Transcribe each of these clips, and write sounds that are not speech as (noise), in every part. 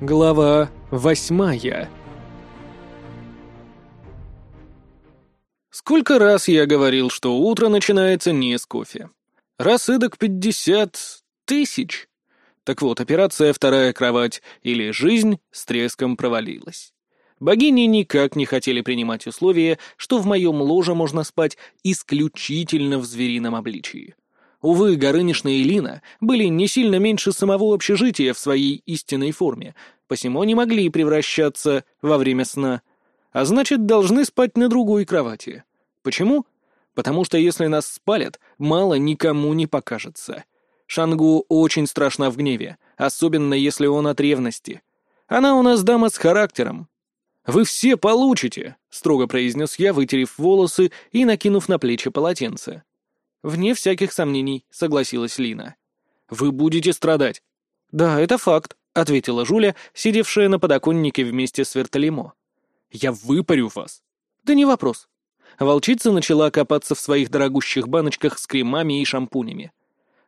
Глава восьмая Сколько раз я говорил, что утро начинается не с кофе. Раз эдак пятьдесят тысяч. Так вот, операция «Вторая кровать» или «Жизнь» с треском провалилась. Богини никак не хотели принимать условие, что в моем ложе можно спать исключительно в зверином обличии. Увы, Горынишна и Лина были не сильно меньше самого общежития в своей истинной форме, посему не могли превращаться во время сна, а значит, должны спать на другой кровати. Почему? Потому что если нас спалят, мало никому не покажется. Шангу очень страшна в гневе, особенно если он от ревности. Она у нас дама с характером. «Вы все получите», — строго произнес я, вытерев волосы и накинув на плечи полотенце. «Вне всяких сомнений», — согласилась Лина. «Вы будете страдать». «Да, это факт», — ответила Жуля, сидевшая на подоконнике вместе с Вертолемо. «Я выпарю вас». «Да не вопрос». Волчица начала копаться в своих дорогущих баночках с кремами и шампунями.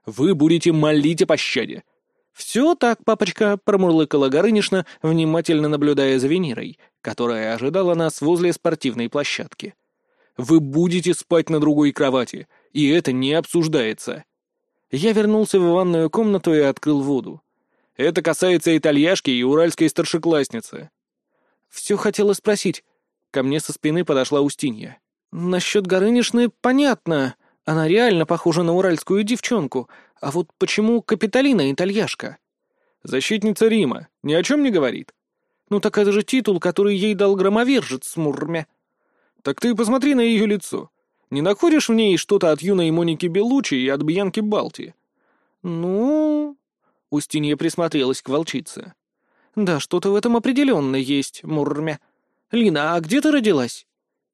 «Вы будете молить о пощаде». «Все так, папочка», — промурлыкала Горынишна, внимательно наблюдая за Венерой, которая ожидала нас возле спортивной площадки. «Вы будете спать на другой кровати, и это не обсуждается. Я вернулся в ванную комнату и открыл воду. Это касается итальяшки и уральской старшеклассницы. Все хотела спросить. Ко мне со спины подошла Устинья. Насчет Горынишны понятно. Она реально похожа на уральскую девчонку. А вот почему Капитолина итальяшка? Защитница Рима. Ни о чем не говорит. Ну так это же титул, который ей дал громовержец Мурмя. Так ты посмотри на ее лицо. Не находишь в ней что-то от юной Моники Белучи и от Бьянки Балти?» «Ну...» — Устинья присмотрелась к волчице. «Да, что-то в этом определенно есть, Мурмя. Лина, а где ты родилась?»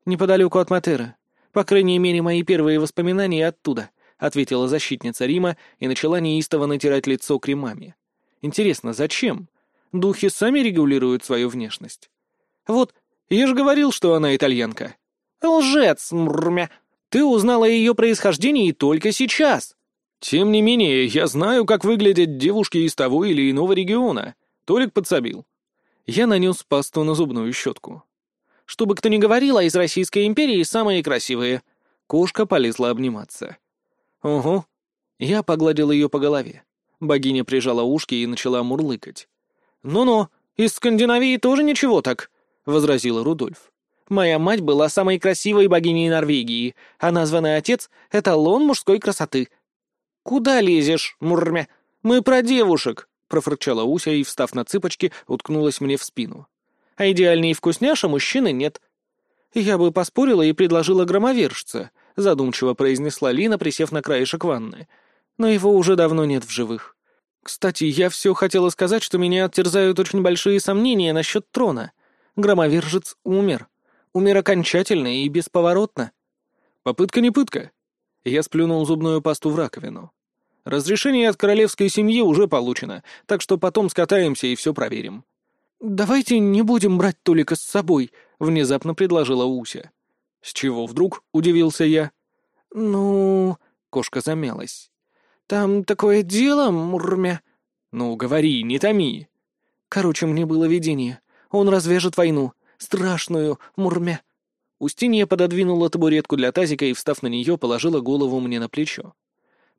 «Неподалеку от Матера. По крайней мере, мои первые воспоминания оттуда», — ответила защитница Рима и начала неистово натирать лицо кремами. «Интересно, зачем? Духи сами регулируют свою внешность. Вот, я же говорил, что она итальянка». «Лжец, Мурмя!» Ты узнала ее происхождении только сейчас. Тем не менее, я знаю, как выглядят девушки из того или иного региона. Толик подсобил. Я нанес пасту на зубную щетку. Чтобы кто ни говорил, а из Российской империи самые красивые. Кошка полезла обниматься. Ого. Я погладил ее по голове. Богиня прижала ушки и начала мурлыкать. «Ну-ну, из Скандинавии тоже ничего так», — возразила Рудольф. Моя мать была самой красивой богиней Норвегии, а названный отец — эталон мужской красоты. «Куда лезешь, Мурмя? Мы про девушек!» — профырчала Уся и, встав на цыпочки, уткнулась мне в спину. «А идеальный вкусняша мужчины нет». «Я бы поспорила и предложила громовержца», — задумчиво произнесла Лина, присев на краешек ванны. «Но его уже давно нет в живых. Кстати, я все хотела сказать, что меня оттерзают очень большие сомнения насчет трона. Громовержец умер» умер окончательно и бесповоротно. Попытка не пытка. Я сплюнул зубную пасту в раковину. Разрешение от королевской семьи уже получено, так что потом скатаемся и все проверим. «Давайте не будем брать Толика с собой», — внезапно предложила Уся. «С чего вдруг?» — удивился я. «Ну...» — кошка замялась. «Там такое дело, Мурмя». «Ну, говори, не томи». Короче, мне было видение. Он развяжет войну страшную, мурмя». Устинья пододвинула табуретку для тазика и, встав на нее, положила голову мне на плечо.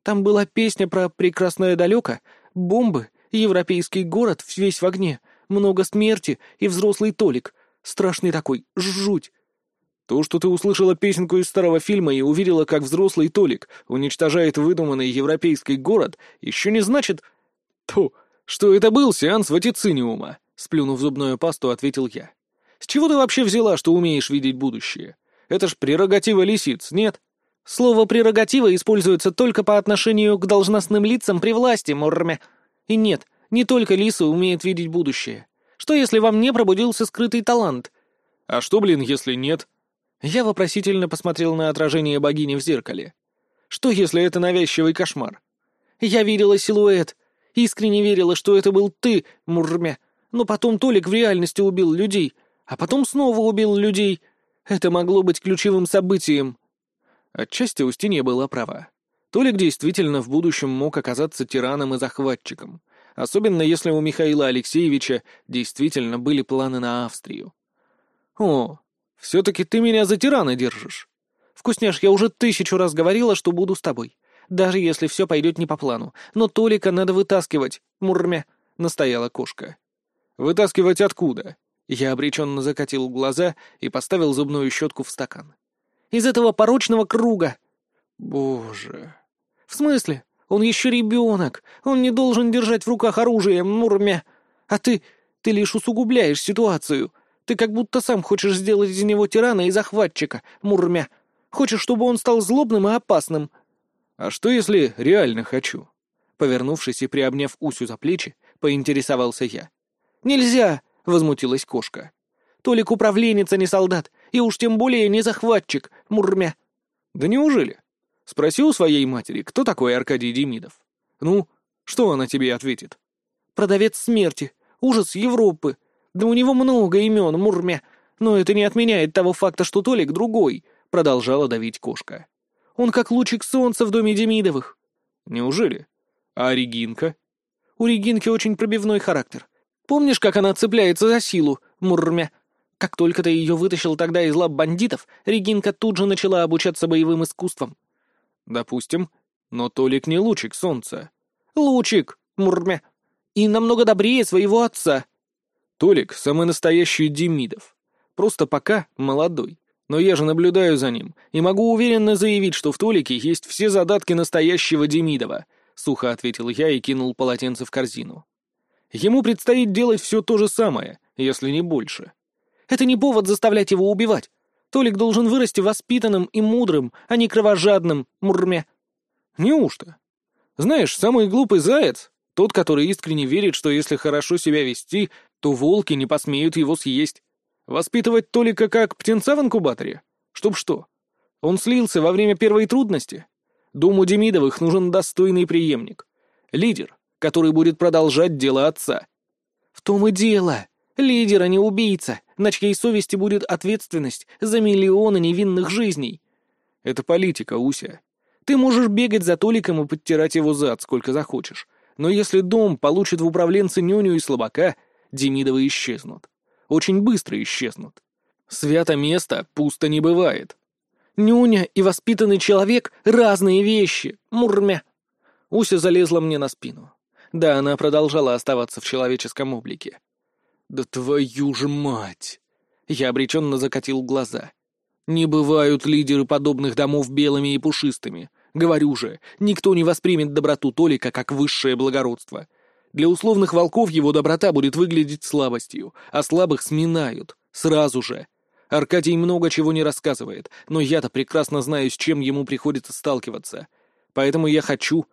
«Там была песня про прекрасное далеко, бомбы, европейский город весь в огне, много смерти и взрослый Толик, страшный такой, жуть». То, что ты услышала песенку из старого фильма и увидела, как взрослый Толик уничтожает выдуманный европейский город, еще не значит... То, что это был сеанс ватициниума, сплюнув зубную пасту, ответил я. С чего ты вообще взяла, что умеешь видеть будущее? Это ж прерогатива лисиц, нет? Слово «прерогатива» используется только по отношению к должностным лицам при власти, Мурме. И нет, не только лисы умеют видеть будущее. Что, если вам не пробудился скрытый талант? А что, блин, если нет? Я вопросительно посмотрел на отражение богини в зеркале. Что, если это навязчивый кошмар? Я видела силуэт. Искренне верила, что это был ты, Мурме. Но потом Толик в реальности убил людей — а потом снова убил людей. Это могло быть ключевым событием. Отчасти Устинья была права. Толик действительно в будущем мог оказаться тираном и захватчиком. особенно если у Михаила Алексеевича действительно были планы на Австрию. «О, все-таки ты меня за тирана держишь. Вкусняш, я уже тысячу раз говорила, что буду с тобой, даже если все пойдет не по плану. Но Толика надо вытаскивать, мурмя», — настояла кошка. «Вытаскивать откуда?» Я обреченно закатил глаза и поставил зубную щетку в стакан. «Из этого порочного круга!» «Боже!» «В смысле? Он еще ребенок. Он не должен держать в руках оружие, мурмя. А ты... ты лишь усугубляешь ситуацию. Ты как будто сам хочешь сделать из него тирана и захватчика, мурмя. Хочешь, чтобы он стал злобным и опасным. А что, если реально хочу? Повернувшись и приобняв Усю за плечи, поинтересовался я. «Нельзя!» — возмутилась кошка. «Толик управленец, а не солдат, и уж тем более не захватчик, мурмя». «Да неужели?» Спроси у своей матери, кто такой Аркадий Демидов. Ну, что она тебе ответит? Продавец смерти, ужас Европы. Да у него много имен, Мурмя. Но это не отменяет того факта, что Толик другой, продолжала давить кошка. Он как лучик солнца в доме Демидовых. Неужели? А Регинка? У Регинки очень пробивной характер. Помнишь, как она цепляется за силу, Мурмя? Как только ты ее вытащил тогда из лап бандитов, Регинка тут же начала обучаться боевым искусствам. Допустим. Но Толик не лучик солнца. Лучик, мурмя. И намного добрее своего отца. Толик — самый настоящий Демидов. Просто пока молодой. Но я же наблюдаю за ним, и могу уверенно заявить, что в Толике есть все задатки настоящего Демидова, — сухо ответил я и кинул полотенце в корзину. Ему предстоит делать все то же самое, если не больше. Это не повод заставлять его убивать. Толик должен вырасти воспитанным и мудрым, а не кровожадным, мурме. Неужто? Знаешь, самый глупый заяц — тот, который искренне верит, что если хорошо себя вести, то волки не посмеют его съесть. Воспитывать Толика как птенца в инкубаторе? Чтоб что? Он слился во время первой трудности? Дому Демидовых нужен достойный преемник. Лидер, который будет продолжать дело отца. В том и дело. Лидер, а не убийца, на чьей совести будет ответственность за миллионы невинных жизней. Это политика, Уся. Ты можешь бегать за Толиком и подтирать его зад, сколько захочешь. Но если дом получит в управленце нюню и слабака, Демидовы исчезнут. Очень быстро исчезнут. Свято место пусто не бывает. Нюня и воспитанный человек — разные вещи. Мурмя. Уся залезла мне на спину. Да, она продолжала оставаться в человеческом облике. «Да твою же мать!» Я обреченно закатил глаза. «Не бывают лидеры подобных домов белыми и пушистыми. Говорю же, никто не воспримет доброту Толика как высшее благородство. Для условных волков его доброта будет выглядеть слабостью, а слабых сминают. Сразу же. Аркадий много чего не рассказывает, но я-то прекрасно знаю, с чем ему приходится сталкиваться. Поэтому я хочу...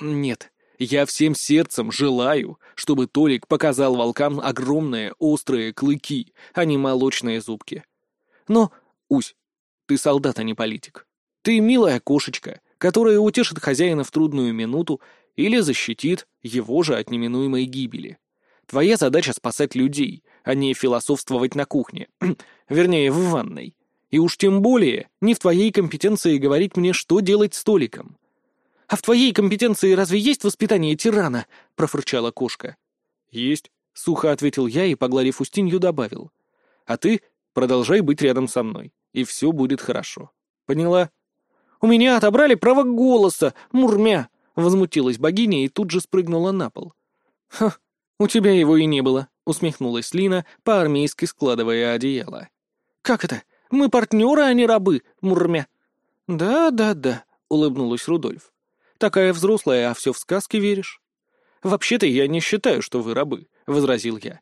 Нет, я всем сердцем желаю, чтобы Толик показал волкам огромные острые клыки, а не молочные зубки. Но, Усь, ты солдат, а не политик. Ты милая кошечка, которая утешит хозяина в трудную минуту или защитит его же от неминуемой гибели. Твоя задача спасать людей, а не философствовать на кухне. (clears throat) Вернее, в ванной. И уж тем более не в твоей компетенции говорить мне, что делать с Толиком. «А в твоей компетенции разве есть воспитание тирана?» — профырчала кошка. «Есть», — сухо ответил я и, погладив Устинью, добавил. «А ты продолжай быть рядом со мной, и все будет хорошо. Поняла?» «У меня отобрали право голоса, мурмя!» — возмутилась богиня и тут же спрыгнула на пол. «Ха, у тебя его и не было», — усмехнулась Лина, по-армейски складывая одеяло. «Как это? Мы партнеры, а не рабы, мурмя!» «Да-да-да», — улыбнулась Рудольф. Такая взрослая, а все в сказки веришь?» «Вообще-то я не считаю, что вы рабы», — возразил я.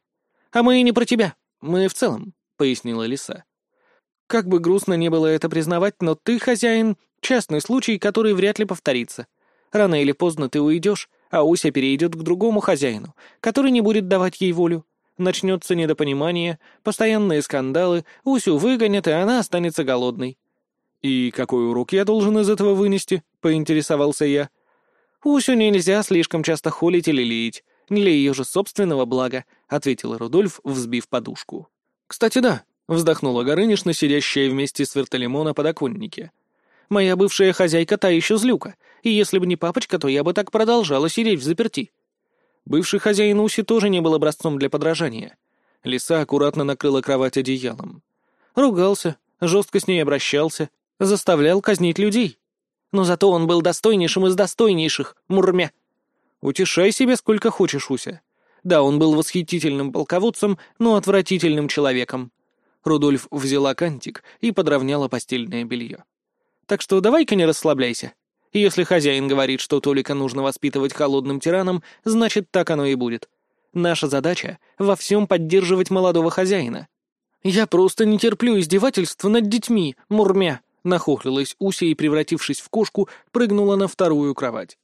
«А мы и не про тебя. Мы в целом», — пояснила лиса. «Как бы грустно не было это признавать, но ты, хозяин, частный случай, который вряд ли повторится. Рано или поздно ты уйдешь, а Уся перейдет к другому хозяину, который не будет давать ей волю. Начнется недопонимание, постоянные скандалы, Усю выгонят, и она останется голодной. «И какой урок я должен из этого вынести?» — поинтересовался я. «Усю нельзя слишком часто холить или леять. Для ее же собственного блага», — ответил Рудольф, взбив подушку. «Кстати, да», — вздохнула Горынишна, сидящая вместе с Вертолемо на подоконнике. «Моя бывшая хозяйка та еще злюка, и если бы не папочка, то я бы так продолжала сидеть в заперти». Бывший хозяин Уси тоже не был образцом для подражания. Лиса аккуратно накрыла кровать одеялом. Ругался, жестко с ней обращался, заставлял казнить людей. Но зато он был достойнейшим из достойнейших, мурмя. Утешай себя сколько хочешь, Уся. Да, он был восхитительным полководцем, но отвратительным человеком. Рудольф взяла кантик и подровняла постельное белье. Так что давай-ка не расслабляйся. Если хозяин говорит, что Толика нужно воспитывать холодным тираном, значит, так оно и будет. Наша задача — во всем поддерживать молодого хозяина. «Я просто не терплю издевательств над детьми, мурмя!» Нахохлилась Уся и, превратившись в кошку, прыгнула на вторую кровать.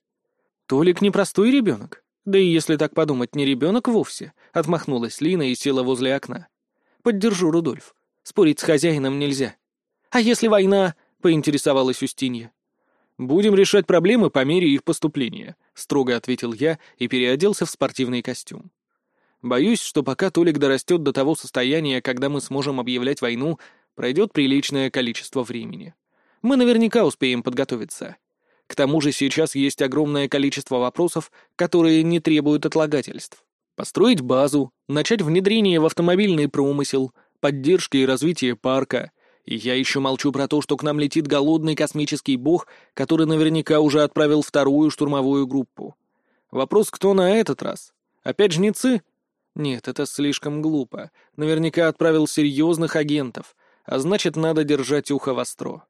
«Толик непростой ребенок. Да и если так подумать, не ребенок вовсе», — отмахнулась Лина и села возле окна. «Поддержу, Рудольф. Спорить с хозяином нельзя». «А если война?» — поинтересовалась Устинья. «Будем решать проблемы по мере их поступления», — строго ответил я и переоделся в спортивный костюм. «Боюсь, что пока Толик дорастет до того состояния, когда мы сможем объявлять войну, пройдет приличное количество времени. Мы наверняка успеем подготовиться. К тому же сейчас есть огромное количество вопросов, которые не требуют отлагательств. Построить базу, начать внедрение в автомобильный промысел, поддержки и развитие парка — и я еще молчу про то, что к нам летит голодный космический бог, который наверняка уже отправил вторую штурмовую группу. Вопрос, кто на этот раз? Опять жнецы? Нет, это слишком глупо. Наверняка отправил серьезных агентов, а значит, надо держать ухо востро.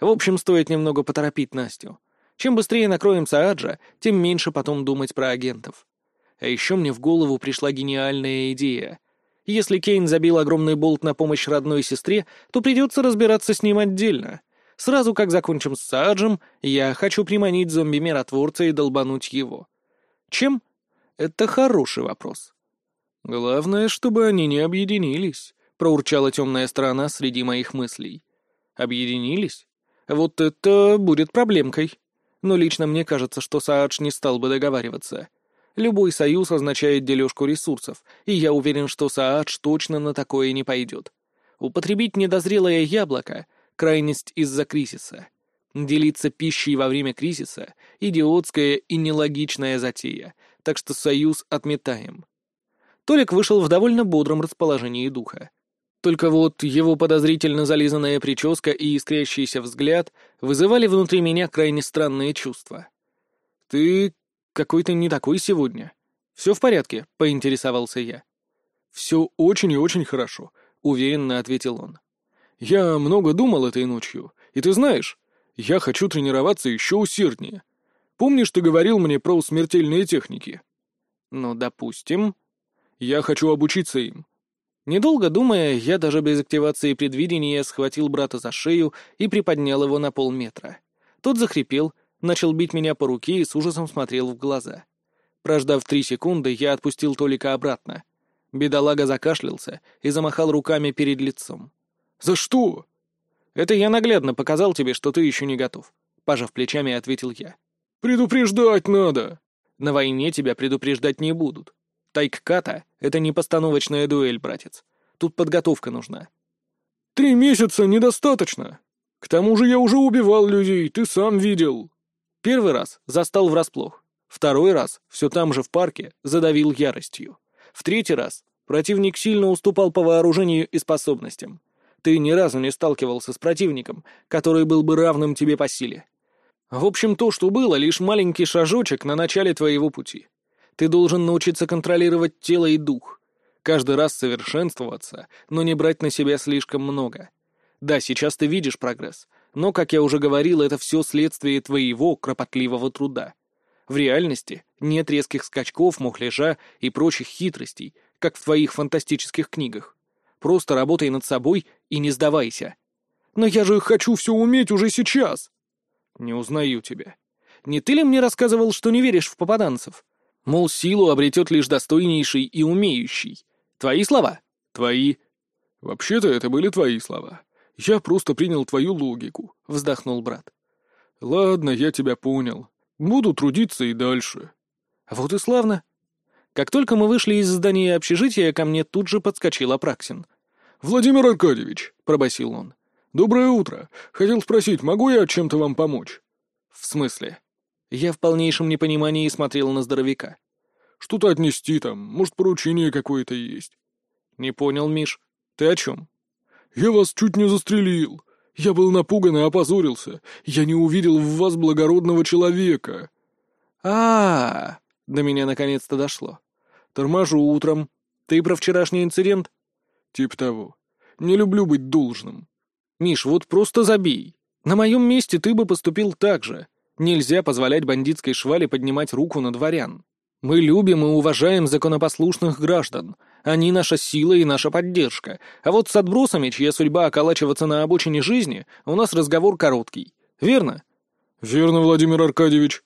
В общем, стоит немного поторопить Настю. Чем быстрее накроем Сааджа, тем меньше потом думать про агентов. А еще мне в голову пришла гениальная идея — если Кейн забил огромный болт на помощь родной сестре, то придется разбираться с ним отдельно. Сразу как закончим с Сааджем, я хочу приманить зомби-миротворца и долбануть его. Чем? Это хороший вопрос. Главное, чтобы они не объединились, проурчала темная сторона среди моих мыслей. Объединились? Вот это будет проблемкой. Но лично мне кажется, что Саадж не стал бы договариваться. Любой союз означает дележку ресурсов, и я уверен, что Саадж точно на такое не пойдет. Употребить недозрелое яблоко — крайность из-за кризиса. Делиться пищей во время кризиса — идиотская и нелогичная затея, так что союз отметаем. Толик вышел в довольно бодром расположении духа. Только вот его подозрительно зализанная прическа и искрящийся взгляд вызывали внутри меня крайне странные чувства. «Ты какой-то не такой сегодня. Все в порядке?» — поинтересовался я. «Все очень и очень хорошо», — уверенно ответил он. «Я много думал этой ночью, и ты знаешь, я хочу тренироваться еще усерднее. Помнишь, ты говорил мне про смертельные техники?» «Ну, допустим. Я хочу обучиться им». Недолго думая, я даже без активации предвидения схватил брата за шею и приподнял его на полметра. Тот захрипел, начал бить меня по руке и с ужасом смотрел в глаза. Прождав три секунды, я отпустил Толика обратно. Бедолага закашлялся и замахал руками перед лицом. «За что?» «Это я наглядно показал тебе, что ты еще не готов», — пожав плечами, ответил я. «Предупреждать надо!» «На войне тебя предупреждать не будут. Тайк-ката — это не постановочная дуэль, братец. Тут подготовка нужна». «Три месяца недостаточно. К тому же я уже убивал людей, ты сам видел». Первый раз застал врасплох. Второй раз, все там же в парке, задавил яростью. В третий раз противник сильно уступал по вооружению и способностям. Ты ни разу не сталкивался с противником, который был бы равным тебе по силе. В общем, то, что было, лишь маленький шажочек на начале твоего пути. Ты должен научиться контролировать тело и дух. Каждый раз совершенствоваться, но не брать на себя слишком много. Да, сейчас ты видишь прогресс, но, как я уже говорил, это все следствие твоего кропотливого труда. В реальности нет резких скачков, мухляжа и прочих хитростей, как в твоих фантастических книгах. Просто работай над собой и не сдавайся. Но я же хочу все уметь уже сейчас. Не узнаю тебя. Не ты ли мне рассказывал, что не веришь в попаданцев? Мол, силу обретет лишь достойнейший и умеющий. Твои слова? Твои. Вообще-то это были твои слова. «Я просто принял твою логику», — вздохнул брат. «Ладно, я тебя понял. Буду трудиться и дальше». «Вот и славно». Как только мы вышли из здания общежития, ко мне тут же подскочил Апраксин. «Владимир Аркадьевич», — пробасил он. «Доброе утро. Хотел спросить, могу я чем-то вам помочь?» «В смысле?» Я в полнейшем непонимании смотрел на здоровяка. Что-то отнести там, может, поручение какое-то есть». «Не понял, Миш. Ты о чем?» «Я вас чуть не застрелил. Я был напуган и опозорился. Я не увидел в вас благородного человека». А, -а, а До меня наконец-то дошло. «Торможу утром. Ты про вчерашний инцидент?» «Тип того. Не люблю быть должным». «Миш, вот просто забей. На моем месте ты бы поступил так же. Нельзя позволять бандитской швали поднимать руку на дворян. Мы любим и уважаем законопослушных граждан. Они наша сила и наша поддержка. А вот с отбросами, чья судьба околачиваться на обочине жизни, у нас разговор короткий. Верно? Верно, Владимир Аркадьевич.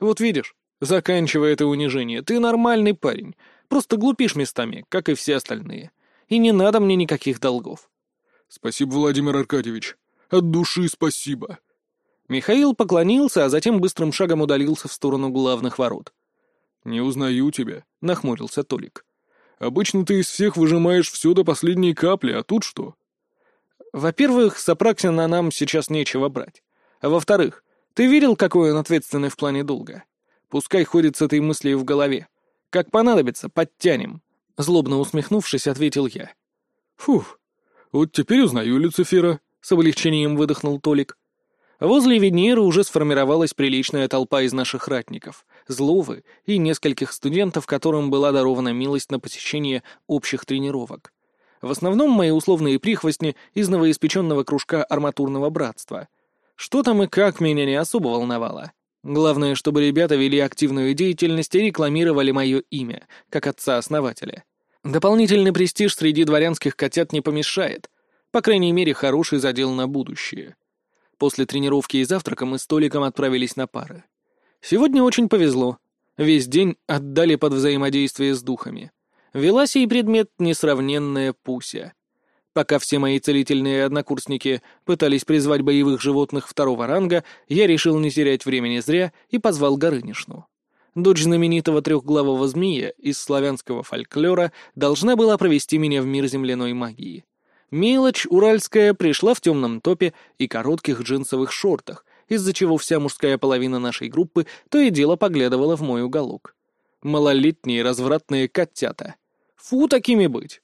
Вот видишь, заканчивая это унижение, ты нормальный парень. Просто глупишь местами, как и все остальные. И не надо мне никаких долгов. Спасибо, Владимир Аркадьевич. От души спасибо. Михаил поклонился, а затем быстрым шагом удалился в сторону главных ворот. «Не узнаю тебя», — нахмурился Толик. «Обычно ты из всех выжимаешь все до последней капли, а тут что?» «Во-первых, с Апраксина нам сейчас нечего брать. А во-вторых, ты видел, какой он ответственный в плане долга? Пускай ходит с этой мыслью в голове. Как понадобится, подтянем». Злобно усмехнувшись, ответил я. «Фух, вот теперь узнаю Люцифера», — с облегчением выдохнул Толик. Возле Венеры уже сформировалась приличная толпа из наших ратников, зловы и нескольких студентов, которым была дарована милость на посещение общих тренировок. В основном мои условные прихвостни из новоиспеченного кружка арматурного братства. Что там и как меня не особо волновало. Главное, чтобы ребята вели активную деятельность и рекламировали мое имя, как отца-основателя. Дополнительный престиж среди дворянских котят не помешает. По крайней мере, хороший задел на будущее. После тренировки и завтрака мы с Толиком отправились на пары. Сегодня очень повезло. Весь день отдали под взаимодействие с духами. Вела сей предмет несравненная Пуся. Пока все мои целительные однокурсники пытались призвать боевых животных второго ранга, я решил не терять времени зря и позвал Горынишну. Дочь знаменитого трехглавого змея из славянского фольклора должна была провести меня в мир земляной магии. Мелочь уральская пришла в темном топе и коротких джинсовых шортах, из-за чего вся мужская половина нашей группы то и дело поглядывала в мой уголок. Малолетние развратные котята. Фу, такими быть.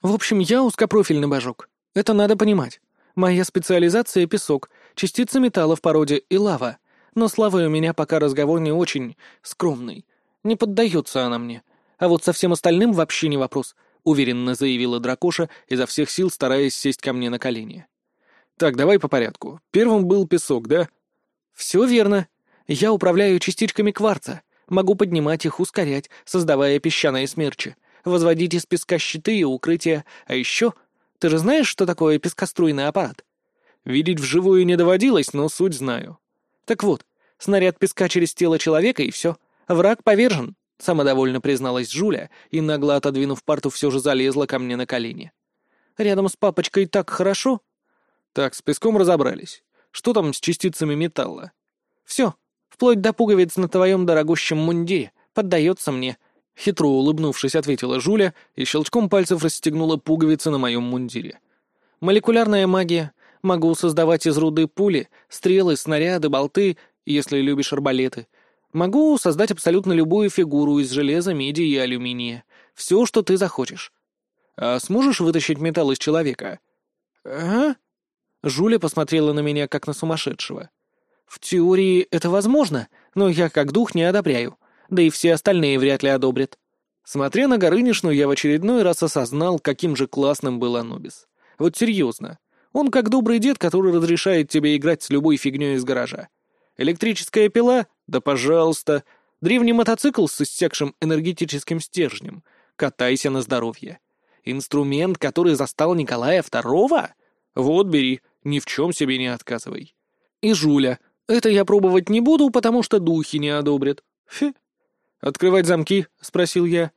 В общем, я узкопрофильный божок. Это надо понимать. Моя специализация — песок, частицы металла в породе и лава. Но славы у меня пока разговор не очень скромный. Не поддается она мне. А вот со всем остальным вообще не вопрос —— уверенно заявила Дракоша, изо всех сил стараясь сесть ко мне на колени. «Так, давай по порядку. Первым был песок, да?» «Все верно. Я управляю частичками кварца. Могу поднимать их, ускорять, создавая песчаные смерчи, возводить из песка щиты и укрытия. А еще... Ты же знаешь, что такое пескоструйный аппарат?» «Видеть вживую не доводилось, но суть знаю». «Так вот, снаряд песка через тело человека, и все. Враг повержен. Самодовольно призналась Жуля и, нагло отодвинув парту, все же залезла ко мне на колени. «Рядом с папочкой так хорошо?» «Так, с песком разобрались. Что там с частицами металла?» «Все, вплоть до пуговиц на твоем дорогущем мундире. Поддается мне». Хитро улыбнувшись, ответила Жуля и щелчком пальцев расстегнула пуговицы на моем мундире. «Молекулярная магия. Могу создавать из руды пули, стрелы, снаряды, болты, если любишь арбалеты. Могу создать абсолютно любую фигуру из железа, меди и алюминия. Все, что ты захочешь. А сможешь вытащить металл из человека? Ага. Жуля посмотрела на меня, как на сумасшедшего. В теории это возможно, но я как дух не одобряю. Да и все остальные вряд ли одобрят. Смотря на Горынишну, я в очередной раз осознал, каким же классным был Анубис. Вот серьезно. Он как добрый дед, который разрешает тебе играть с любой фигней из гаража. Электрическая пила? Да пожалуйста. Древний мотоцикл с иссякшим энергетическим стержнем. Катайся на здоровье. Инструмент, который застал Николая II? Вот бери, ни в чем себе не отказывай. И Жуля. Это я пробовать не буду, потому что духи не одобрят. Фе. «Открывать замки?» — спросил я.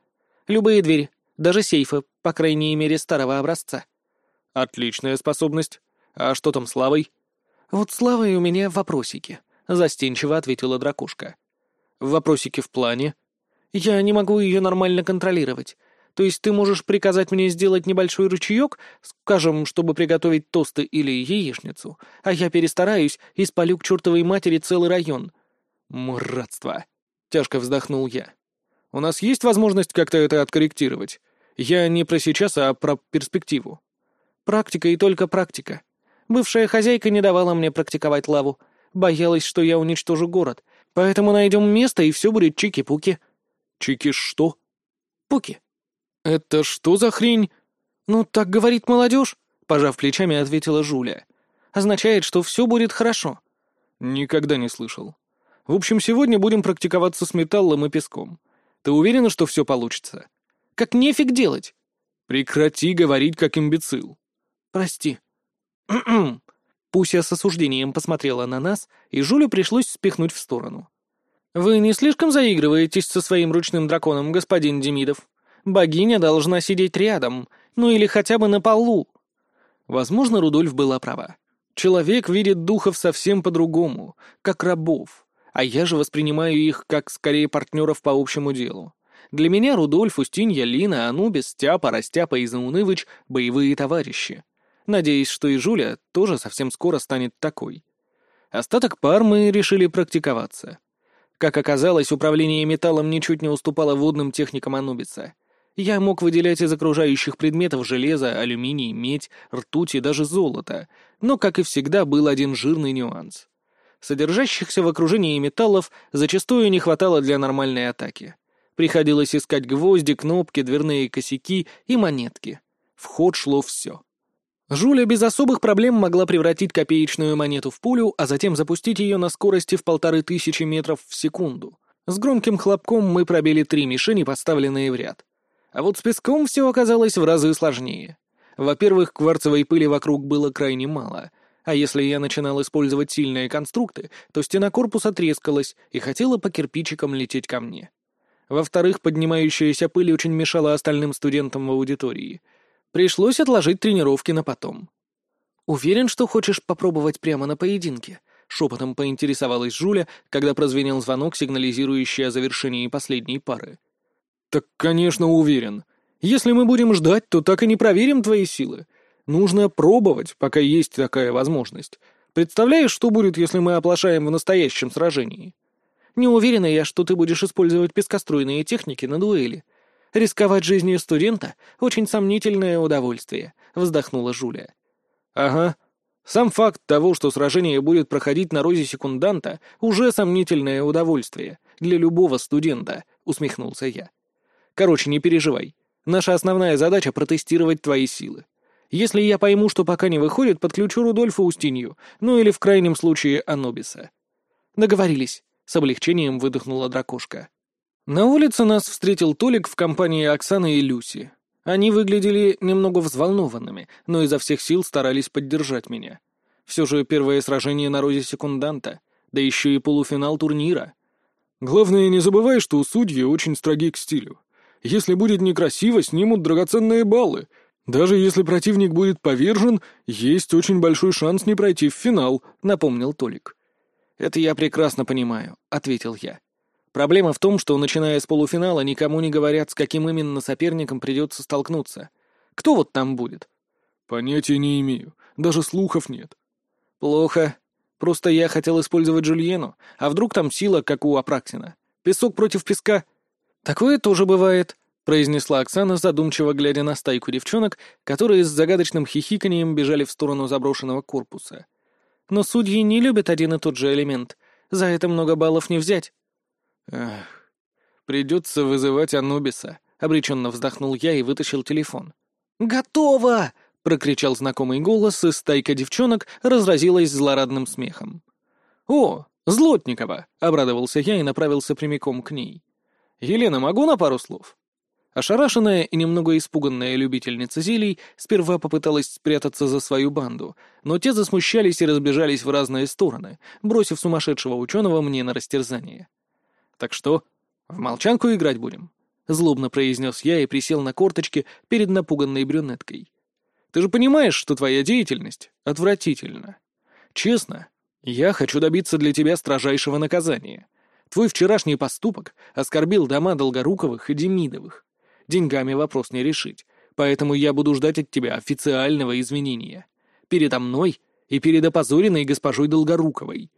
«Любые двери, даже сейфы, по крайней мере, старого образца». «Отличная способность. А что там с Славой?» «Вот Славой у меня вопросики. — застенчиво ответила дракушка. «Вопросики в плане?» «Я не могу ее нормально контролировать. То есть ты можешь приказать мне сделать небольшой ручеек, скажем, чтобы приготовить тосты или яичницу, а я перестараюсь и спалю к чертовой матери целый район». «Муратство!» — тяжко вздохнул я. У нас есть возможность как-то это откорректировать? Я не про сейчас, а про перспективу. Практика и только практика. Бывшая хозяйка не давала мне практиковать лаву. Боялась, что я уничтожу город. Поэтому найдем место, и все будет чики-пуки. Чики что? Пуки. Это что за хрень? Ну, так говорит молодежь, пожав плечами, ответила Жуля. Означает, что все будет хорошо. Никогда не слышал. В общем, сегодня будем практиковаться с металлом и песком. Ты уверена, что все получится? Как нефиг делать. Прекрати говорить, как имбецил. Прости. (clears throat) Пуся с осуждением посмотрела на нас, и Жулю пришлось спихнуть в сторону. «Вы не слишком заигрываетесь со своим ручным драконом, господин Демидов? Богиня должна сидеть рядом, ну или хотя бы на полу». Возможно, Рудольф была права. Человек видит духов совсем по-другому, как рабов, а я же воспринимаю их как скорее партнеров по общему делу. Для меня Рудольф, Устинья, Лина, Анубис, Стяпа, Растяпа и Заунывыч — боевые товарищи. Надеюсь, что и Жуля тоже совсем скоро станет такой. Остаток пар мы решили практиковаться. Как оказалось, управление металлом ничуть не уступало водным техникам Анубиса. Я мог выделять из окружающих предметов железо, алюминий, медь, ртуть и даже золото, но, как и всегда, был один жирный нюанс. Содержащихся в окружении металлов зачастую не хватало для нормальной атаки. Приходилось искать гвозди, кнопки, дверные косяки и монетки. В ход шло все. Жуля без особых проблем могла превратить копеечную монету в пулю, а затем запустить ее на скорости в полторы тысячи метров в секунду. С громким хлопком мы пробили три мишени, поставленные в ряд. А вот с песком все оказалось в разы сложнее. Во-первых, кварцевой пыли вокруг было крайне мало, а если я начинал использовать сильные конструкты, то стена корпуса трескалась и хотела по кирпичикам лететь ко мне. Во-вторых, поднимающаяся пыль очень мешала остальным студентам в аудитории — Пришлось отложить тренировки на потом. «Уверен, что хочешь попробовать прямо на поединке?» — шепотом поинтересовалась Жуля, когда прозвенел звонок, сигнализирующий о завершении последней пары. «Так, конечно, уверен. Если мы будем ждать, то так и не проверим твои силы. Нужно пробовать, пока есть такая возможность. Представляешь, что будет, если мы оплошаем в настоящем сражении?» «Не уверена я, что ты будешь использовать пескоструйные техники на дуэли», Рисковать жизнью студента — очень сомнительное удовольствие», — вздохнула Жуля. «Ага. Сам факт того, что сражение будет проходить на розе секунданта, уже сомнительное удовольствие для любого студента», — усмехнулся я. «Короче, не переживай. Наша основная задача — протестировать твои силы. Если я пойму, что пока не выходит, подключу Рудольфа Устинью, ну или в крайнем случае Анубиса». «Договорились», — с облегчением выдохнула дракошка. На улице нас встретил Толик в компании Оксаны и Люси. Они выглядели немного взволнованными, но изо всех сил старались поддержать меня. Все же первое сражение на розе секунданта, да еще и полуфинал турнира. Главное, не забывай, что судьи очень строги к стилю. Если будет некрасиво, снимут драгоценные баллы. Даже если противник будет повержен, есть очень большой шанс не пройти в финал, напомнил Толик. «Это я прекрасно понимаю», — ответил я. Проблема в том, что, начиная с полуфинала, никому не говорят, с каким именно соперником придется столкнуться. Кто вот там будет? Понятия не имею. Даже слухов нет. Плохо. Просто я хотел использовать Жульену, а вдруг там сила, как у Апраксина? Песок против песка? Такое тоже бывает, произнесла Оксана, задумчиво глядя на стайку девчонок, которые с загадочным хихиканием бежали в сторону заброшенного корпуса. Но судьи не любят один и тот же элемент. За это много баллов не взять. «Эх, придется вызывать Анубиса», — обреченно вздохнул я и вытащил телефон. «Готово!» — прокричал знакомый голос, и стайка девчонок разразилась злорадным смехом. «О, Злотникова!» — обрадовался я и направился прямиком к ней. «Елена, могу на пару слов?» Ошарашенная и немного испуганная любительница зелий сперва попыталась спрятаться за свою банду, но те засмущались и разбежались в разные стороны, бросив сумасшедшего ученого мне на растерзание. Так что, в молчанку играть будем?» — злобно произнес я и присел на корточки перед напуганной брюнеткой. «Ты же понимаешь, что твоя деятельность отвратительна. Честно, я хочу добиться для тебя строжайшего наказания. Твой вчерашний поступок оскорбил дома Долгоруковых и Демидовых. Деньгами вопрос не решить, поэтому я буду ждать от тебя официального извинения. Передо мной и перед опозоренной госпожой Долгоруковой».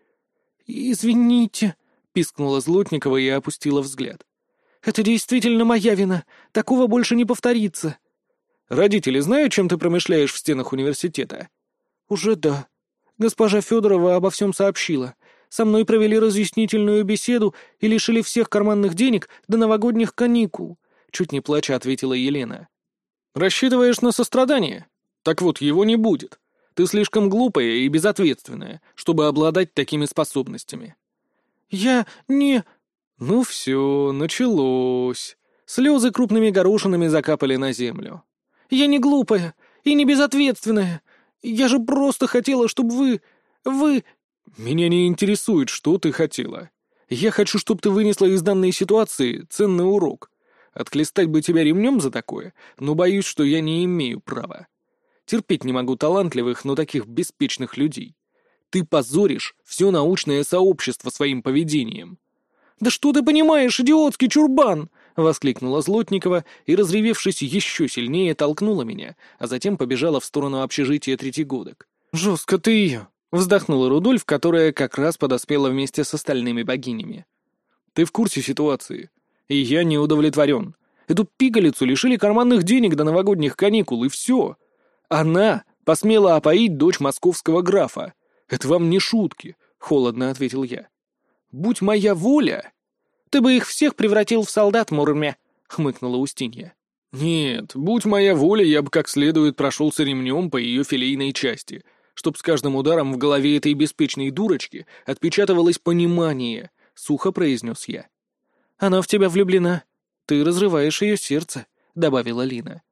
«Извините», пискнула Злотникова и опустила взгляд. Это действительно моя вина. Такого больше не повторится. Родители знают, чем ты промышляешь в стенах университета? Уже да. Госпожа Федорова обо всем сообщила. Со мной провели разъяснительную беседу и лишили всех карманных денег до новогодних каникул. Чуть не плача ответила Елена. Рассчитываешь на сострадание? Так вот, его не будет. Ты слишком глупая и безответственная, чтобы обладать такими способностями. Я не... Ну все, началось. Слезы крупными горошинами закапали на землю. Я не глупая и не безответственная. Я же просто хотела, чтобы вы... вы... Меня не интересует, что ты хотела. Я хочу, чтобы ты вынесла из данной ситуации ценный урок. Отклестать бы тебя ремнем за такое, но боюсь, что я не имею права. Терпеть не могу талантливых, но таких беспечных людей. Ты позоришь все научное сообщество своим поведением. «Да что ты понимаешь, идиотский чурбан!» — воскликнула Злотникова и, разревевшись еще сильнее, толкнула меня, а затем побежала в сторону общежития третьегодок. «Жестко ты ее!» — вздохнула Рудольф, которая как раз подоспела вместе с остальными богинями. «Ты в курсе ситуации, и я не удовлетворен. Эту пигалицу лишили карманных денег до новогодних каникул, и все. Она посмела опоить дочь московского графа. Это вам не шутки», — холодно ответил я. Будь моя воля, ты бы их всех превратил в солдат, Мурме, — хмыкнула Устинья. Нет, будь моя воля, я бы как следует прошелся ремнем по ее филейной части, чтоб с каждым ударом в голове этой беспечной дурочки отпечатывалось понимание, — сухо произнес я. Она в тебя влюблена. Ты разрываешь ее сердце, — добавила Лина.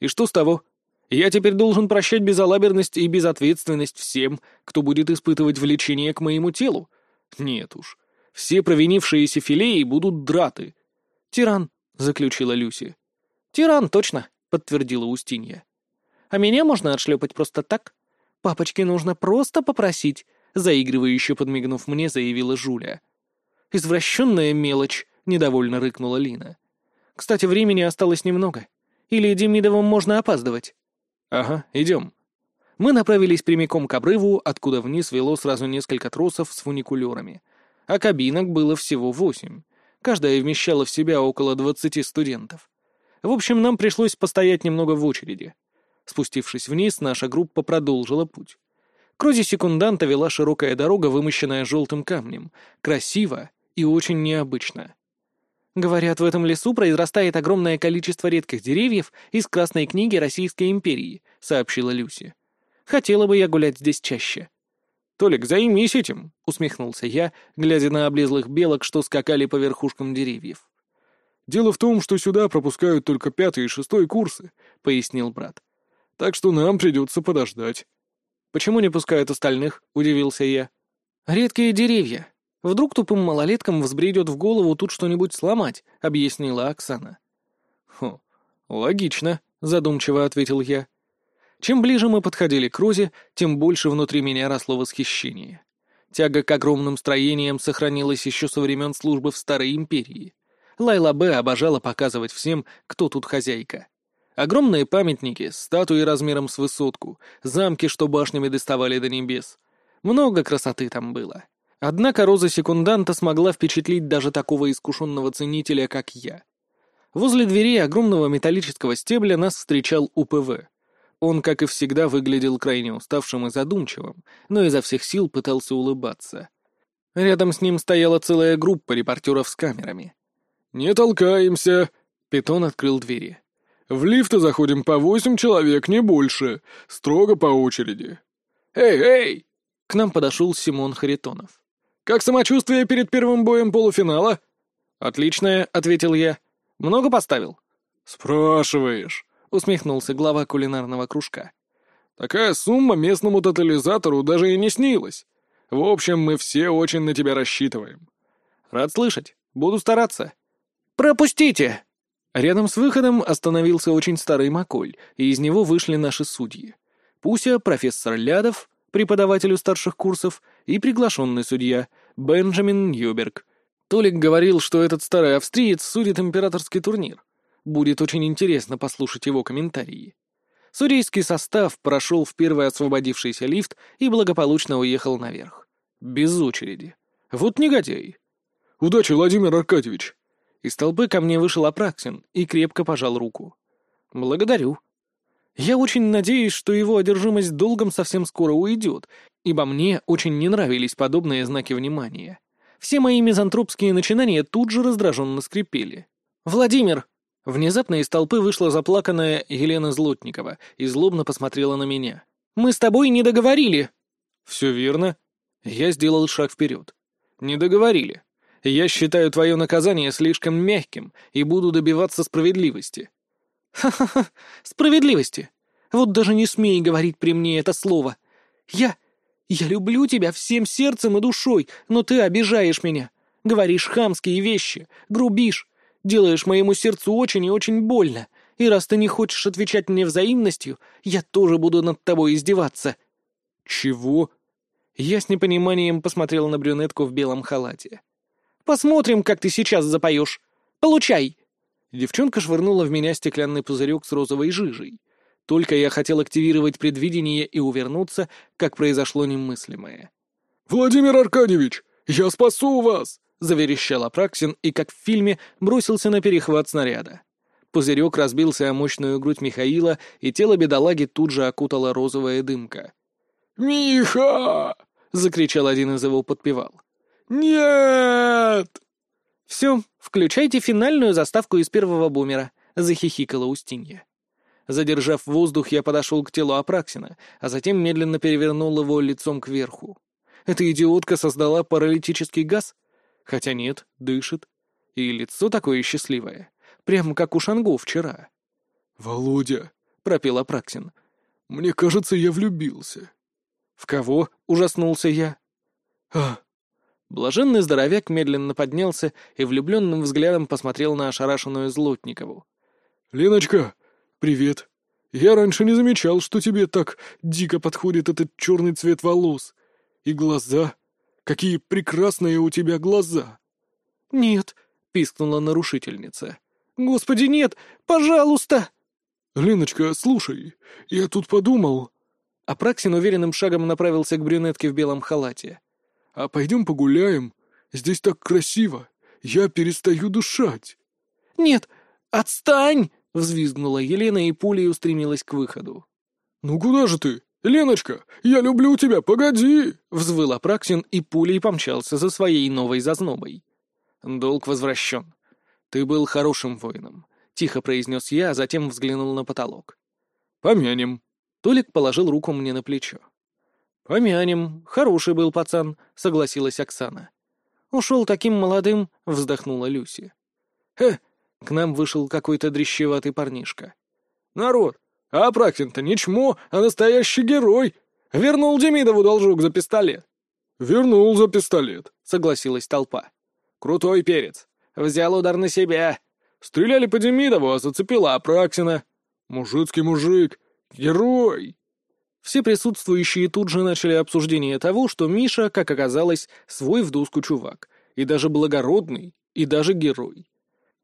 И что с того? Я теперь должен прощать безалаберность и безответственность всем, кто будет испытывать влечение к моему телу? Нет уж, все провинившиеся филеи будут драты. «Тиран», — заключила Люси. «Тиран, точно», — подтвердила Устинья. «А меня можно отшлепать просто так? Папочке нужно просто попросить», — заигрывающе подмигнув мне, заявила Жуля. «Извращенная мелочь», — недовольно рыкнула Лина. «Кстати, времени осталось немного. Или Демидовым можно опаздывать?» «Ага, идем». Мы направились прямиком к обрыву, откуда вниз вело сразу несколько тросов с фуникулерами — а кабинок было всего восемь. Каждая вмещала в себя около двадцати студентов. В общем, нам пришлось постоять немного в очереди. Спустившись вниз, наша группа продолжила путь. К секунданта вела широкая дорога, вымощенная желтым камнем. Красиво и очень необычно. Говорят, в этом лесу произрастает огромное количество редких деревьев из Красной книги Российской империи, сообщила Люси. Хотела бы я гулять здесь чаще. «Толик, займись этим», — усмехнулся я, глядя на облезлых белок, что скакали по верхушкам деревьев. «Дело в том, что сюда пропускают только пятый и шестой курсы», — пояснил брат. «Так что нам придется подождать». «Почему не пускают остальных?» — удивился я. «Редкие деревья. Вдруг тупым малолеткам взбредет в голову тут что-нибудь сломать», — объяснила Оксана. «Хм, логично», — задумчиво ответил я. Чем ближе мы подходили к Розе, тем больше внутри меня росло восхищение. Тяга к огромным строениям сохранилась еще со времен службы в Старой Империи. Лайла Б. обожала показывать всем, кто тут хозяйка. Огромные памятники, статуи размером с высотку, замки, что башнями доставали до небес. Много красоты там было. Однако Роза Секунданта смогла впечатлить даже такого искушенного ценителя, как я. Возле двери огромного металлического стебля нас встречал УПВ. Он, как и всегда, выглядел крайне уставшим и задумчивым, но изо всех сил пытался улыбаться. Рядом с ним стояла целая группа репортеров с камерами. «Не толкаемся!» — Питон открыл двери. «В лифты заходим по восемь человек, не больше. Строго по очереди». «Эй, эй!» — к нам подошел Симон Харитонов. «Как самочувствие перед первым боем полуфинала?» «Отличное», — ответил я. «Много поставил?» «Спрашиваешь» усмехнулся глава кулинарного кружка. «Такая сумма местному тотализатору даже и не снилась. В общем, мы все очень на тебя рассчитываем». «Рад слышать. Буду стараться». «Пропустите!» Рядом с выходом остановился очень старый Маколь, и из него вышли наши судьи. Пуся, профессор Лядов, преподавателю старших курсов, и приглашенный судья Бенджамин Ньюберг. Толик говорил, что этот старый австриец судит императорский турнир. Будет очень интересно послушать его комментарии. Сурейский состав прошел в первый освободившийся лифт и благополучно уехал наверх. Без очереди. Вот негодяй. «Удачи, Владимир Аркадьевич!» Из толпы ко мне вышел Апраксин и крепко пожал руку. «Благодарю. Я очень надеюсь, что его одержимость долгом совсем скоро уйдет, ибо мне очень не нравились подобные знаки внимания. Все мои мизантропские начинания тут же раздраженно скрипели. «Владимир!» Внезапно из толпы вышла заплаканная Елена Злотникова и злобно посмотрела на меня. «Мы с тобой не договорили!» «Все верно». Я сделал шаг вперед. «Не договорили. Я считаю твое наказание слишком мягким и буду добиваться справедливости». «Ха-ха-ха, (laughs) справедливости! Вот даже не смей говорить при мне это слово. Я... я люблю тебя всем сердцем и душой, но ты обижаешь меня. Говоришь хамские вещи, грубишь, делаешь моему сердцу очень и очень больно. И раз ты не хочешь отвечать мне взаимностью, я тоже буду над тобой издеваться». «Чего?» Я с непониманием посмотрел на брюнетку в белом халате. Посмотрим, как ты сейчас запоешь. Получай!» Девчонка швырнула в меня стеклянный пузырек с розовой жижей. Только я хотел активировать предвидение и увернуться, как произошло немыслимое. «Владимир Аркадьевич, я спасу вас!» — заверещал Апраксин и, как в фильме, бросился на перехват снаряда. Пузырек разбился о мощную грудь Михаила, и тело бедолаги тут же окутала розовая дымка. «Миха!» — закричал один из его подпевал. «Нет!» «Все, включайте финальную заставку из первого бумера», — захихикала Устинья. Задержав воздух, я подошел к телу Апраксина, а затем медленно перевернул его лицом кверху. Эта идиотка создала паралитический газ? Хотя нет, дышит. И лицо такое счастливое. Прямо как у Шанго вчера. «Володя», — пропел Апраксин, — «мне кажется, я влюбился». «В кого?» — ужаснулся я. «А, Блаженный здоровяк медленно поднялся и влюбленным взглядом посмотрел на ошарашенную Злотникову. «Леночка, привет. Я раньше не замечал, что тебе так дико подходит этот черный цвет волос. И глаза. Какие прекрасные у тебя глаза!» «Нет», — пискнула нарушительница. «Господи, нет! Пожалуйста!» «Леночка, слушай, я тут подумал...» Апраксин уверенным шагом направился к брюнетке в белом халате. А пойдем погуляем. Здесь так красиво. Я перестаю дышать». «Нет, отстань!» — взвизгнула Елена и пулей устремилась к выходу. «Ну куда же ты? Леночка, я люблю тебя, погоди!» — взвыл Апраксин и пулей помчался за своей новой зазнобой. «Долг возвращен. Ты был хорошим воином», — тихо произнес я, а затем взглянул на потолок. «Помянем». Толик положил руку мне на плечо. «Помянем. Хороший был пацан», — согласилась Оксана. «Ушел таким молодым», — вздохнула Люси. «Хе!» — к нам вышел какой-то дрещеватый парнишка. «Народ, а Апраксин-то не чмо, а настоящий герой. Вернул Демидову должок за пистолет». «Вернул за пистолет», — согласилась толпа. «Крутой перец. Взял удар на себя. Стреляли по Демидову, а зацепила Апраксина. Мужицкий мужик. Герой!» Все присутствующие тут же начали обсуждение того, что Миша, как оказалось, свой в доску чувак, и даже благородный, и даже герой.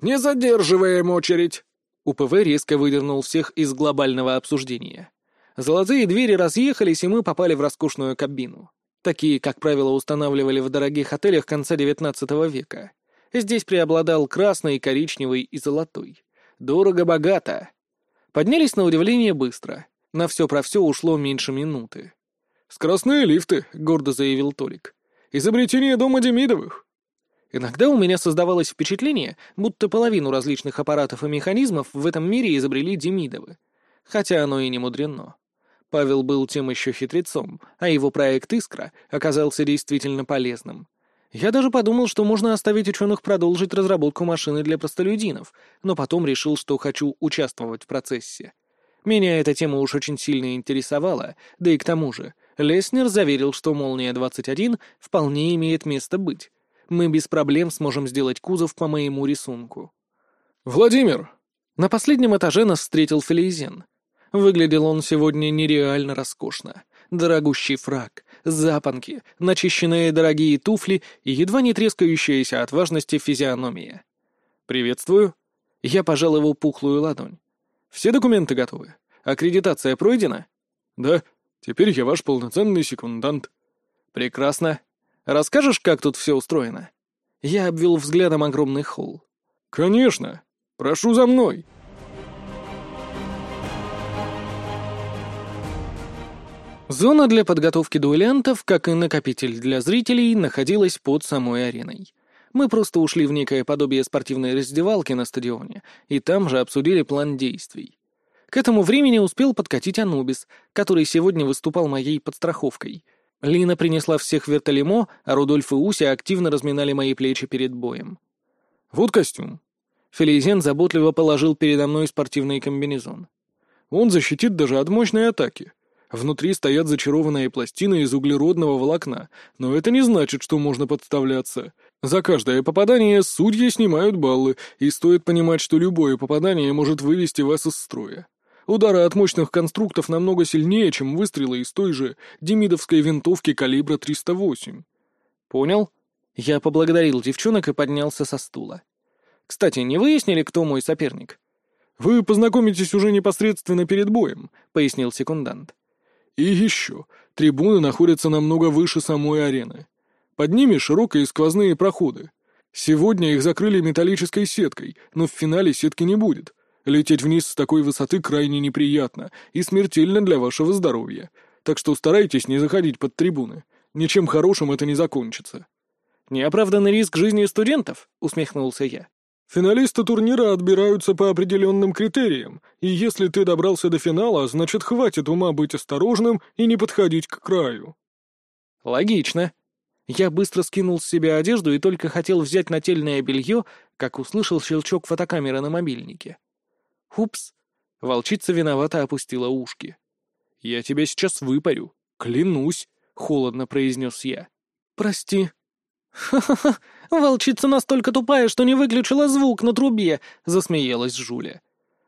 «Не задерживаем очередь!» УПВ резко выдернул всех из глобального обсуждения. Золотые двери разъехались, и мы попали в роскошную кабину. Такие, как правило, устанавливали в дорогих отелях конца XIX века. Здесь преобладал красный, коричневый и золотой. Дорого-богато. Поднялись на удивление быстро. На все про все ушло меньше минуты. «Скоростные лифты», — гордо заявил Толик. «Изобретение дома Демидовых». Иногда у меня создавалось впечатление, будто половину различных аппаратов и механизмов в этом мире изобрели Демидовы. Хотя оно и не мудрено. Павел был тем еще хитрецом, а его проект «Искра» оказался действительно полезным. Я даже подумал, что можно оставить ученых продолжить разработку машины для простолюдинов, но потом решил, что хочу участвовать в процессе. Меня эта тема уж очень сильно интересовала, да и к тому же, Леснер заверил, что «Молния-21» вполне имеет место быть. Мы без проблем сможем сделать кузов по моему рисунку. «Владимир!» На последнем этаже нас встретил Фелизен. Выглядел он сегодня нереально роскошно. Дорогущий фраг, запонки, начищенные дорогие туфли и едва не трескающаяся от важности физиономия. «Приветствую». Я пожал его пухлую ладонь. Все документы готовы? Аккредитация пройдена? Да, теперь я ваш полноценный секундант. Прекрасно. Расскажешь, как тут все устроено? Я обвел взглядом огромный холл. «Конечно! Прошу за мной!» Зона для подготовки дуэлянтов, как и накопитель для зрителей, находилась под самой ареной. Мы просто ушли в некое подобие спортивной раздевалки на стадионе, и там же обсудили план действий. К этому времени успел подкатить Анубис, который сегодня выступал моей подстраховкой. Лина принесла всех в вертолемо, а Рудольф и Уся активно разминали мои плечи перед боем. «Вот костюм». Фелизен заботливо положил передо мной спортивный комбинезон. «Он защитит даже от мощной атаки. Внутри стоят зачарованные пластины из углеродного волокна, но это не значит, что можно подставляться. За каждое попадание судьи снимают баллы, и стоит понимать, что любое попадание может вывести вас из строя. Удары от мощных конструктов намного сильнее, чем выстрелы из той же демидовской винтовки калибра 308. Понял? Я поблагодарил девчонок и поднялся со стула. Кстати, не выяснили, кто мой соперник? Вы познакомитесь уже непосредственно перед боем, пояснил секундант. И еще, трибуны находятся намного выше самой арены. Под ними широкие сквозные проходы. Сегодня их закрыли металлической сеткой, но в финале сетки не будет. Лететь вниз с такой высоты крайне неприятно и смертельно для вашего здоровья. Так что старайтесь не заходить под трибуны. Ничем хорошим это не закончится. «Неоправданный риск жизни студентов?» — усмехнулся я. Финалисты турнира отбираются по определенным критериям, и если ты добрался до финала, значит, хватит ума быть осторожным и не подходить к краю. Логично. Я быстро скинул с себя одежду и только хотел взять нательное белье, как услышал щелчок фотокамеры на мобильнике. Упс. Волчица виновато опустила ушки. «Я тебя сейчас выпарю, клянусь», — холодно произнес я. «Прости», «Ха-ха-ха, волчица настолько тупая, что не выключила звук на трубе», — засмеялась Жуля.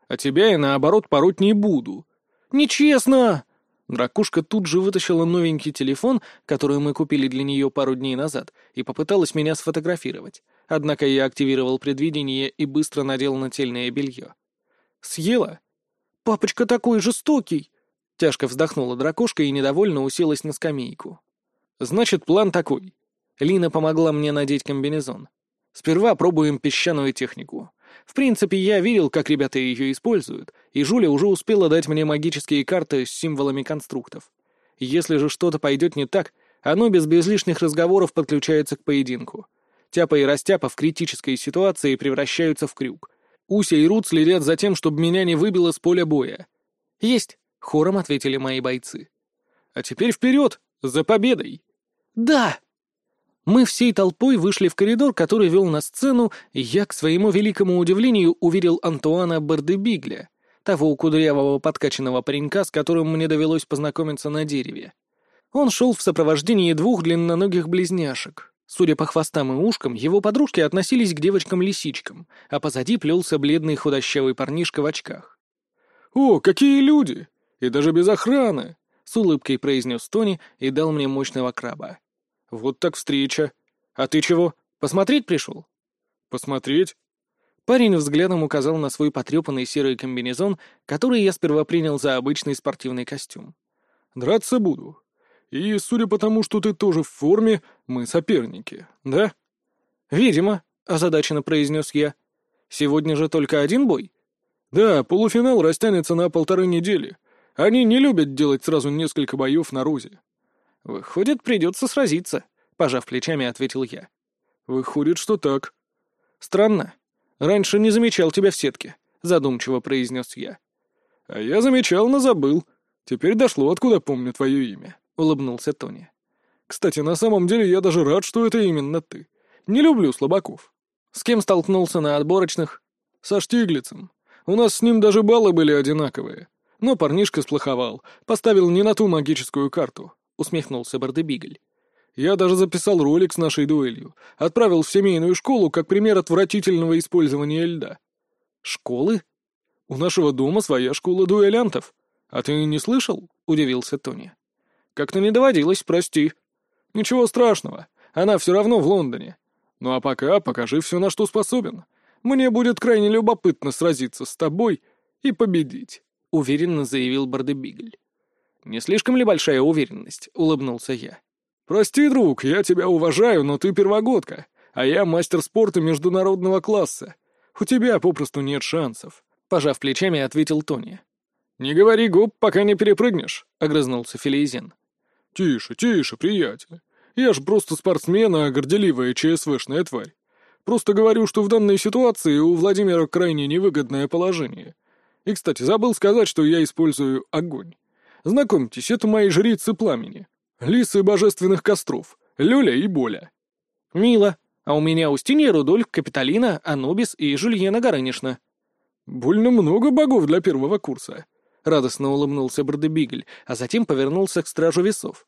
«А тебя я, наоборот, пороть не буду». «Нечестно!» Дракушка тут же вытащила новенький телефон, который мы купили для нее пару дней назад, и попыталась меня сфотографировать. Однако я активировал предвидение и быстро надел нательное белье. «Съела?» «Папочка такой жестокий!» Тяжко вздохнула дракушка и недовольно уселась на скамейку. «Значит, план такой. Лина помогла мне надеть комбинезон. Сперва пробуем песчаную технику. В принципе, я видел, как ребята ее используют, и Жуля уже успела дать мне магические карты с символами конструктов. Если же что-то пойдет не так, оно без без лишних разговоров подключается к поединку. Тяпа и Растяпа в критической ситуации превращаются в крюк. Уся и Рут следят за тем, чтобы меня не выбило с поля боя. «Есть!» — хором ответили мои бойцы. «А теперь вперед! За победой!» «Да!» Мы всей толпой вышли в коридор, который вел на сцену, и я, к своему великому удивлению, увидел Антуана Бардебигля, того кудрявого подкачанного паренька, с которым мне довелось познакомиться на дереве. Он шел в сопровождении двух длинноногих близняшек. Судя по хвостам и ушкам, его подружки относились к девочкам-лисичкам, а позади плелся бледный худощавый парнишка в очках. «О, какие люди! И даже без охраны!» — с улыбкой произнес Тони и дал мне мощного краба. «Вот так встреча. А ты чего, посмотреть пришел?» «Посмотреть?» Парень взглядом указал на свой потрепанный серый комбинезон, который я сперва принял за обычный спортивный костюм. «Драться буду. И, судя по тому, что ты тоже в форме, мы соперники, да?» «Видимо», — озадаченно произнес я. «Сегодня же только один бой?» «Да, полуфинал растянется на полторы недели. Они не любят делать сразу несколько боев на розе. «Выходит, придется сразиться», — пожав плечами, ответил я. «Выходит, что так». «Странно. Раньше не замечал тебя в сетке», — задумчиво произнес я. «А я замечал, но забыл. Теперь дошло, откуда помню твое имя», — улыбнулся Тони. «Кстати, на самом деле я даже рад, что это именно ты. Не люблю слабаков». «С кем столкнулся на отборочных?» «Со Штиглицем. У нас с ним даже баллы были одинаковые. Но парнишка сплоховал, поставил не на ту магическую карту усмехнулся Бардебигль. «Я даже записал ролик с нашей дуэлью. Отправил в семейную школу как пример отвратительного использования льда». «Школы?» «У нашего дома своя школа дуэлянтов. А ты не слышал?» — удивился Тони. «Как-то не доводилось, прости». «Ничего страшного. Она все равно в Лондоне. Ну а пока покажи все, на что способен. Мне будет крайне любопытно сразиться с тобой и победить», — уверенно заявил Бардебигль. «Не слишком ли большая уверенность?» — улыбнулся я. «Прости, друг, я тебя уважаю, но ты первогодка, а я мастер спорта международного класса. У тебя попросту нет шансов», — пожав плечами, ответил Тони. «Не говори гоп, пока не перепрыгнешь», — огрызнулся Филейзен. «Тише, тише, приятель. Я ж просто спортсмен, а горделивая ЧСВшная тварь. Просто говорю, что в данной ситуации у Владимира крайне невыгодное положение. И, кстати, забыл сказать, что я использую огонь. Знакомьтесь, это мои жрицы пламени. Лисы божественных костров. Люля и Боля. Мило. А у меня Устинья, Рудольф, Капитолина, Анубис и Жульена Горынишна. Больно много богов для первого курса. Радостно улыбнулся Бродебигль, а затем повернулся к стражу весов.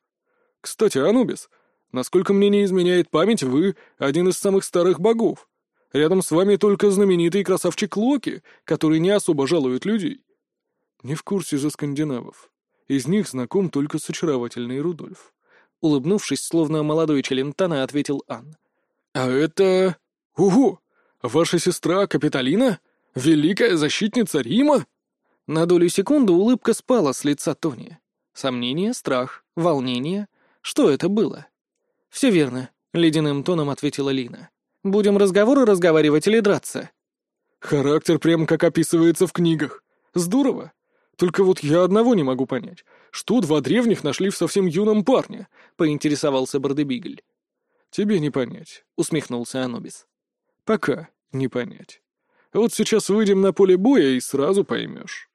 Кстати, Анубис, насколько мне не изменяет память, вы один из самых старых богов. Рядом с вами только знаменитый красавчик Локи, который не особо жалует людей. Не в курсе за скандинавов. Из них знаком только с очаровательный Рудольф. Улыбнувшись, словно молодой Челентана, ответил Ан. «А это... Ого! Ваша сестра Капитолина? Великая защитница Рима?» На долю секунды улыбка спала с лица Тони. Сомнение, страх, волнение. Что это было? «Все верно», — ледяным тоном ответила Лина. «Будем разговоры разговаривать или драться?» «Характер прям как описывается в книгах. Здорово. Только вот я одного не могу понять. Что два древних нашли в совсем юном парне?» — поинтересовался Бардебигль. «Тебе не понять», — усмехнулся Анубис. «Пока не понять. Вот сейчас выйдем на поле боя и сразу поймешь».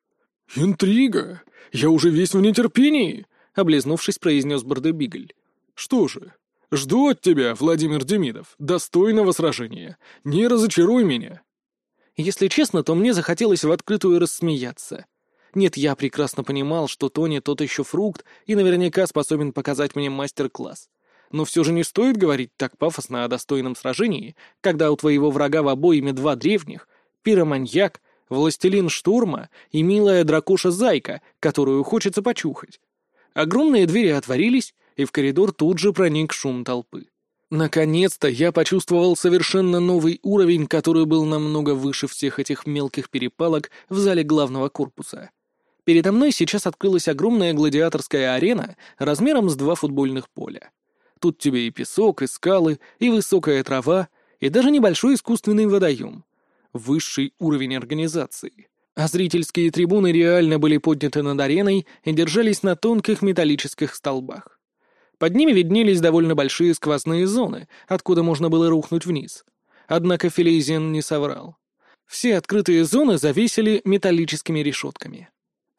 «Интрига! Я уже весь в нетерпении!» — облизнувшись, произнес Бардебигль. «Что же, жду от тебя, Владимир Демидов, достойного сражения. Не разочаруй меня». Если честно, то мне захотелось в открытую рассмеяться. Нет, я прекрасно понимал, что Тони тот еще фрукт и наверняка способен показать мне мастер-класс. Но все же не стоит говорить так пафосно о достойном сражении, когда у твоего врага в обоими два древних, пироманьяк, властелин штурма и милая дракоша-зайка, которую хочется почухать. Огромные двери отворились, и в коридор тут же проник шум толпы. Наконец-то я почувствовал совершенно новый уровень, который был намного выше всех этих мелких перепалок в зале главного корпуса. Передо мной сейчас открылась огромная гладиаторская арена размером с два футбольных поля. Тут тебе и песок, и скалы, и высокая трава, и даже небольшой искусственный водоем. Высший уровень организации. А зрительские трибуны реально были подняты над ареной и держались на тонких металлических столбах. Под ними виднелись довольно большие сквозные зоны, откуда можно было рухнуть вниз. Однако Филейзен не соврал. Все открытые зоны завесили металлическими решетками.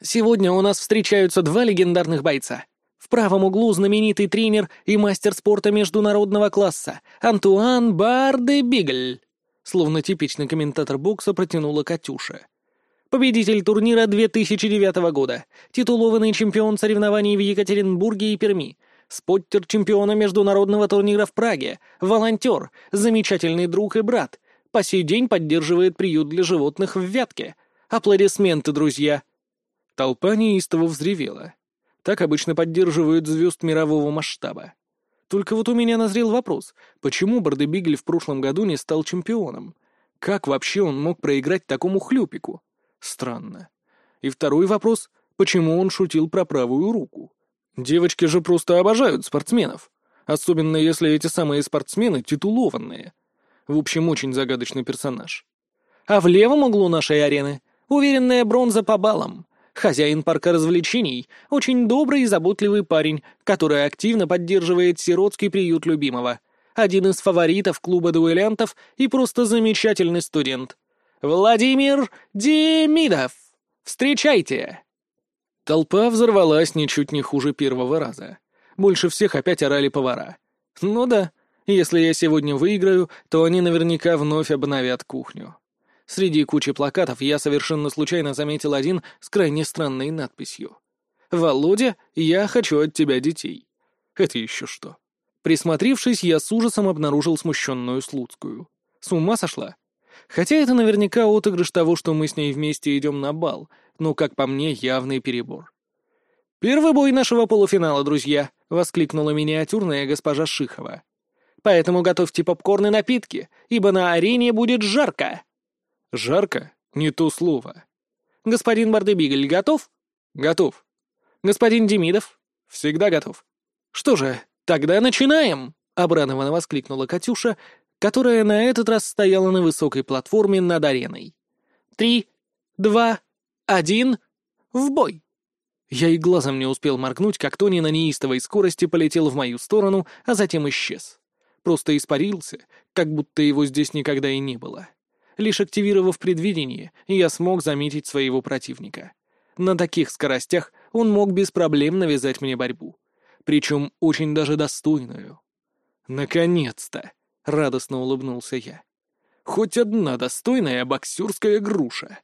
Сегодня у нас встречаются два легендарных бойца. В правом углу знаменитый тренер и мастер спорта международного класса Антуан Барде Бигль. Словно типичный комментатор бокса протянула Катюша. Победитель турнира 2009 года, титулованный чемпион соревнований в Екатеринбурге и Перми, споттер чемпиона международного турнира в Праге, волонтер, замечательный друг и брат, по сей день поддерживает приют для животных в Вятке. Аплодисменты, друзья! Толпа неистово взревела. Так обычно поддерживают звезд мирового масштаба. Только вот у меня назрел вопрос, почему Бардебигль в прошлом году не стал чемпионом? Как вообще он мог проиграть такому хлюпику? Странно. И второй вопрос, почему он шутил про правую руку? Девочки же просто обожают спортсменов. Особенно если эти самые спортсмены титулованные. В общем, очень загадочный персонаж. А в левом углу нашей арены уверенная бронза по баллам. Хозяин парка развлечений — очень добрый и заботливый парень, который активно поддерживает сиротский приют любимого. Один из фаворитов клуба дуэлянтов и просто замечательный студент. Владимир Демидов! Встречайте! Толпа взорвалась ничуть не хуже первого раза. Больше всех опять орали повара. Ну да, если я сегодня выиграю, то они наверняка вновь обновят кухню. Среди кучи плакатов я совершенно случайно заметил один с крайне странной надписью. «Володя, я хочу от тебя детей». Это еще что? Присмотревшись, я с ужасом обнаружил смущенную Слуцкую. С ума сошла? Хотя это наверняка отыгрыш того, что мы с ней вместе идем на бал, но, как по мне, явный перебор. «Первый бой нашего полуфинала, друзья!» — воскликнула миниатюрная госпожа Шихова. «Поэтому готовьте попкорн и напитки, ибо на арене будет жарко!» Жарко? Не то слово. Господин Бардебигль готов? Готов. Господин Демидов? Всегда готов. Что же, тогда начинаем! Обрадованно воскликнула Катюша, которая на этот раз стояла на высокой платформе над ареной. «Три, два, один, в бой!» Я и глазом не успел моргнуть, как Тони на неистовой скорости полетел в мою сторону, а затем исчез. Просто испарился, как будто его здесь никогда и не было. Лишь активировав предвидение, я смог заметить своего противника. На таких скоростях он мог без проблем навязать мне борьбу. Причем очень даже достойную. «Наконец-то!» — радостно улыбнулся я. «Хоть одна достойная боксерская груша!»